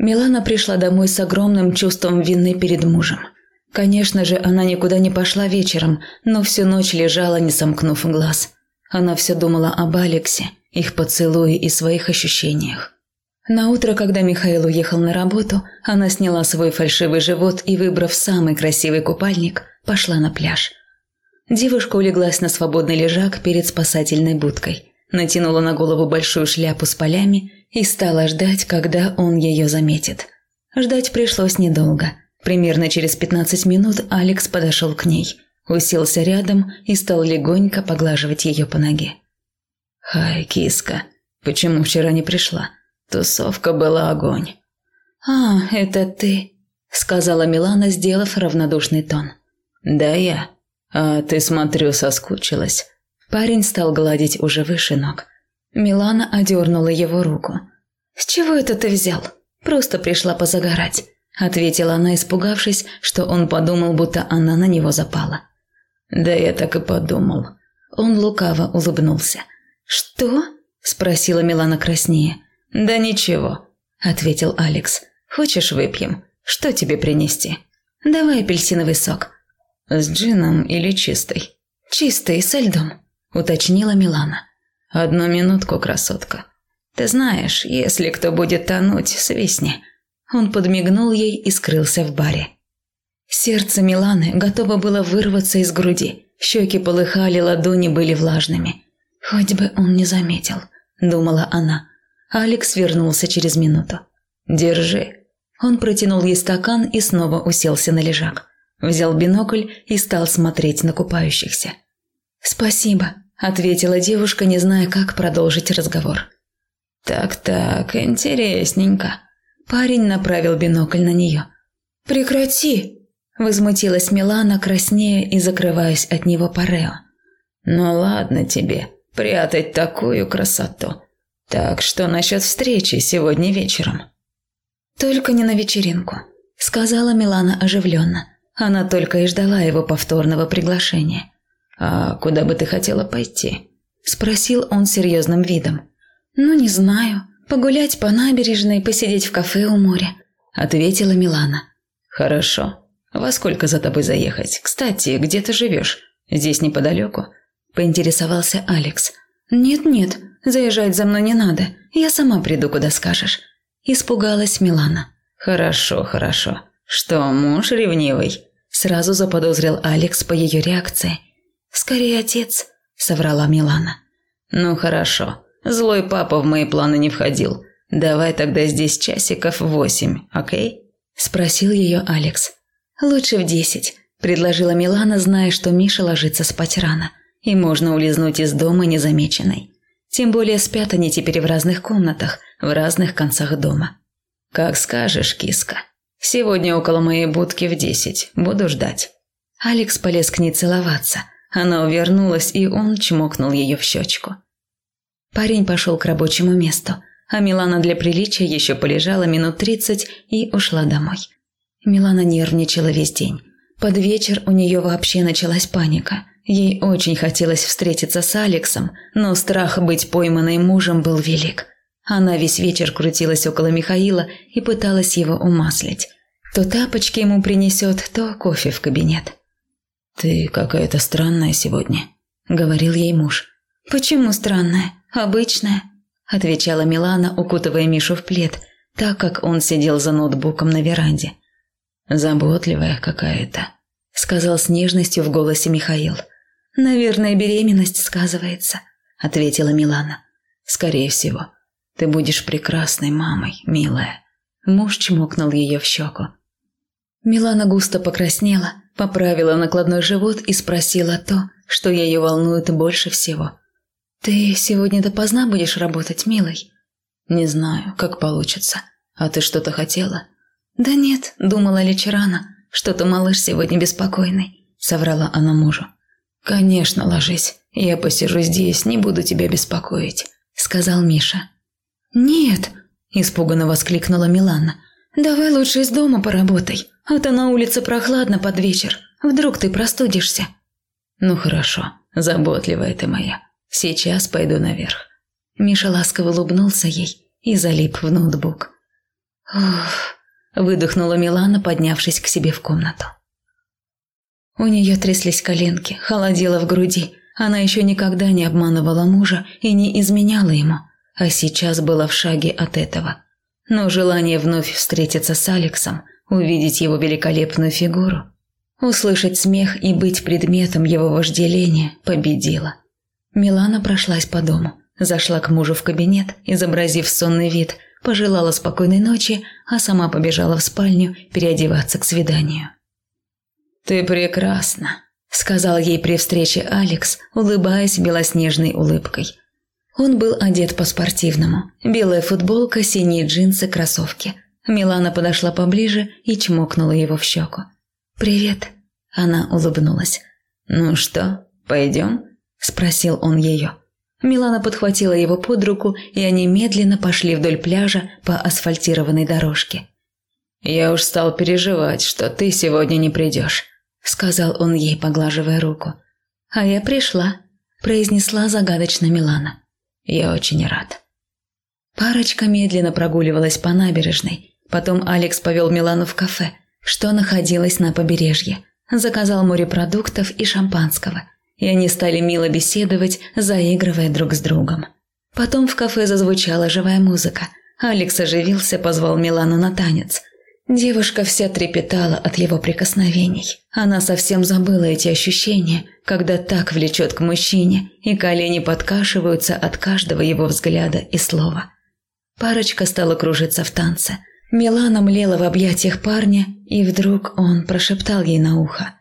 Милана пришла домой с огромным чувством вины перед мужем. Конечно же, она никуда не пошла вечером, но всю ночь лежала, не сомкнув глаз. Она все думала об Алексе, их поцелуе и своих ощущениях. На утро, когда Михаил уехал на работу, она сняла свой фальшивый живот и, выбрав самый красивый купальник, пошла на пляж. Девушка улеглась на свободный лежак перед спасательной будкой, натянула на голову большую шляпу с полями и стала ждать, когда он ее заметит. Ждать пришлось недолго. Примерно через 15 минут Алекс подошел к ней, уселся рядом и стал легонько поглаживать ее по ноге. «Хай, киска, почему вчера не пришла? Тусовка была огонь». «А, это ты», – сказала Милана, сделав равнодушный тон. «Да я. А ты, смотрю, соскучилась». Парень стал гладить уже выше ног. Милана одернула его руку. «С чего это ты взял? Просто пришла позагорать», – ответила она, испугавшись, что он подумал, будто она на него запала. «Да я так и подумал». Он лукаво улыбнулся. «Что?» – спросила Милана краснее. «Да ничего», – ответил Алекс. «Хочешь выпьем? Что тебе принести?» «Давай апельсиновый сок». «С джином или чистой?» «Чистый, со льдом», – уточнила Милана. «Одну минутку, красотка. Ты знаешь, если кто будет тонуть, свистни». Он подмигнул ей и скрылся в баре. Сердце Миланы готово было вырваться из груди. Щеки полыхали, ладони были влажными. «Хоть бы он не заметил», – думала она. Алекс вернулся через минуту. «Держи». Он протянул ей стакан и снова уселся на лежак. Взял бинокль и стал смотреть на купающихся. «Спасибо», ответила девушка, не зная, как продолжить разговор. Так-так, интересненько. Парень направил бинокль на нее. Прекрати, возмутилась Милана, краснея и закрываясь от него парео. Ну ладно тебе, прятать такую красоту. Так что насчет встречи сегодня вечером? Только не на вечеринку, сказала Милана оживленно. Она только и ждала его повторного приглашения. «А куда бы ты хотела пойти?» – спросил он серьезным видом. «Ну, не знаю. Погулять по набережной, посидеть в кафе у моря», – ответила Милана. «Хорошо. Во сколько за тобой заехать? Кстати, где ты живешь? Здесь неподалеку?» – поинтересовался Алекс. «Нет-нет, заезжать за мной не надо. Я сама приду, куда скажешь», – испугалась Милана. «Хорошо, хорошо. Что, муж ревнивый?» – сразу заподозрил Алекс по ее реакции – «Скорее отец», – соврала Милана. «Ну хорошо. Злой папа в мои планы не входил. Давай тогда здесь часиков восемь, окей?» – спросил ее Алекс. «Лучше в десять», – предложила Милана, зная, что Миша ложится спать рано, и можно улизнуть из дома незамеченной. Тем более спят они теперь в разных комнатах, в разных концах дома. «Как скажешь, киска. Сегодня около моей будки в десять. Буду ждать». Алекс полез к ней целоваться – она увернулась, и он чмокнул ее в щечку. Парень пошел к рабочему месту, а Милана для приличия еще полежала минут тридцать и ушла домой. Милана нервничала весь день. Под вечер у нее вообще началась паника. Ей очень хотелось встретиться с Алексом, но страх быть пойманной мужем был велик. Она весь вечер крутилась около Михаила и пыталась его умаслить. То тапочки ему принесет, то кофе в кабинет. «Ты какая-то странная сегодня», – говорил ей муж. «Почему странная? Обычная», – отвечала Милана, укутывая Мишу в плед, так как он сидел за ноутбуком на веранде. «Заботливая какая-то», – сказал с нежностью в голосе Михаил. «Наверное, беременность сказывается», – ответила Милана. «Скорее всего. Ты будешь прекрасной мамой, милая». Муж чмокнул ее в щеку. Милана густо покраснела, поправила накладной живот и спросила то, что ее волнует больше всего. «Ты сегодня допоздна будешь работать, милый?» «Не знаю, как получится. А ты что-то хотела?» «Да нет, думала лечь рано. Что-то малыш сегодня беспокойный», – соврала она мужу. «Конечно, ложись. Я посижу здесь, не буду тебя беспокоить», – сказал Миша. «Нет!» – испуганно воскликнула Милана. «Давай лучше из дома поработай а то на улице прохладно под вечер. Вдруг ты простудишься». «Ну хорошо, заботливая ты моя. Сейчас пойду наверх». Миша ласково улыбнулся ей и залип в ноутбук. Ух, выдохнула Милана, поднявшись к себе в комнату. У нее тряслись коленки, холодело в груди. Она еще никогда не обманывала мужа и не изменяла ему, а сейчас была в шаге от этого. Но желание вновь встретиться с Алексом, увидеть его великолепную фигуру, услышать смех и быть предметом его вожделения победило. Милана прошлась по дому, зашла к мужу в кабинет, изобразив сонный вид, пожелала спокойной ночи, а сама побежала в спальню переодеваться к свиданию. «Ты прекрасна», – сказал ей при встрече Алекс, улыбаясь белоснежной улыбкой. Он был одет по-спортивному. Белая футболка, синие джинсы, кроссовки. Милана подошла поближе и чмокнула его в щеку. «Привет», – она улыбнулась. «Ну что, пойдем?» – спросил он ее. Милана подхватила его под руку, и они медленно пошли вдоль пляжа по асфальтированной дорожке. «Я уж стал переживать, что ты сегодня не придешь», – сказал он ей, поглаживая руку. «А я пришла», – произнесла загадочно Милана. «Я очень рад». Парочка медленно прогуливалась по набережной. Потом Алекс повел Милану в кафе, что находилось на побережье. Заказал морепродуктов и шампанского. И они стали мило беседовать, заигрывая друг с другом. Потом в кафе зазвучала живая музыка. Алекс оживился, позвал Милану на танец – Девушка вся трепетала от его прикосновений. Она совсем забыла эти ощущения, когда так влечет к мужчине, и колени подкашиваются от каждого его взгляда и слова. Парочка стала кружиться в танце. Милана млела в объятиях парня, и вдруг он прошептал ей на ухо.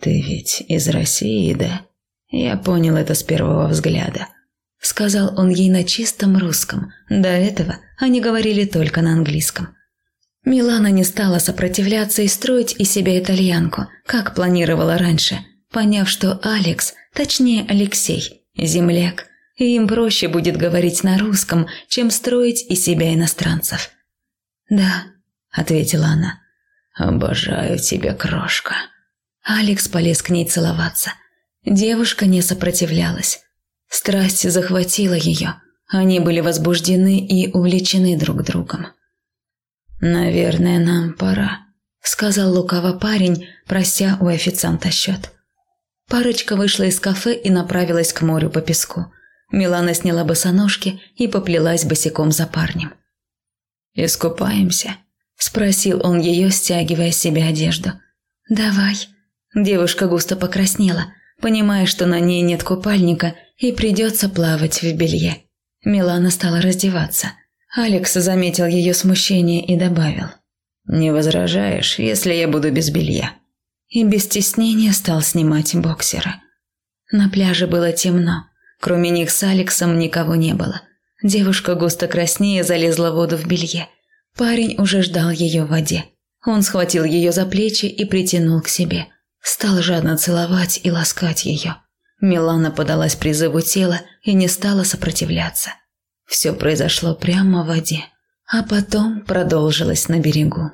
«Ты ведь из России, да? Я понял это с первого взгляда», – сказал он ей на чистом русском. До этого они говорили только на английском – Милана не стала сопротивляться и строить из себя итальянку, как планировала раньше, поняв, что Алекс, точнее Алексей, земляк, и им проще будет говорить на русском, чем строить из себя иностранцев. «Да», – ответила она. «Обожаю тебя, крошка». Алекс полез к ней целоваться. Девушка не сопротивлялась. Страсть захватила ее. Они были возбуждены и увлечены друг другом. «Наверное, нам пора», – сказал лукаво парень, прося у официанта счет. Парочка вышла из кафе и направилась к морю по песку. Милана сняла босоножки и поплелась босиком за парнем. «Искупаемся?» – спросил он ее, стягивая с себя одежду. «Давай». Девушка густо покраснела, понимая, что на ней нет купальника и придется плавать в белье. Милана стала раздеваться. Алекс заметил ее смущение и добавил. «Не возражаешь, если я буду без белья?» И без стеснения стал снимать боксеры. На пляже было темно. Кроме них с Алексом никого не было. Девушка густо краснее залезла в воду в белье. Парень уже ждал ее в воде. Он схватил ее за плечи и притянул к себе. Стал жадно целовать и ласкать ее. Милана подалась призыву тела и не стала сопротивляться. Все произошло прямо в воде, а потом продолжилось на берегу.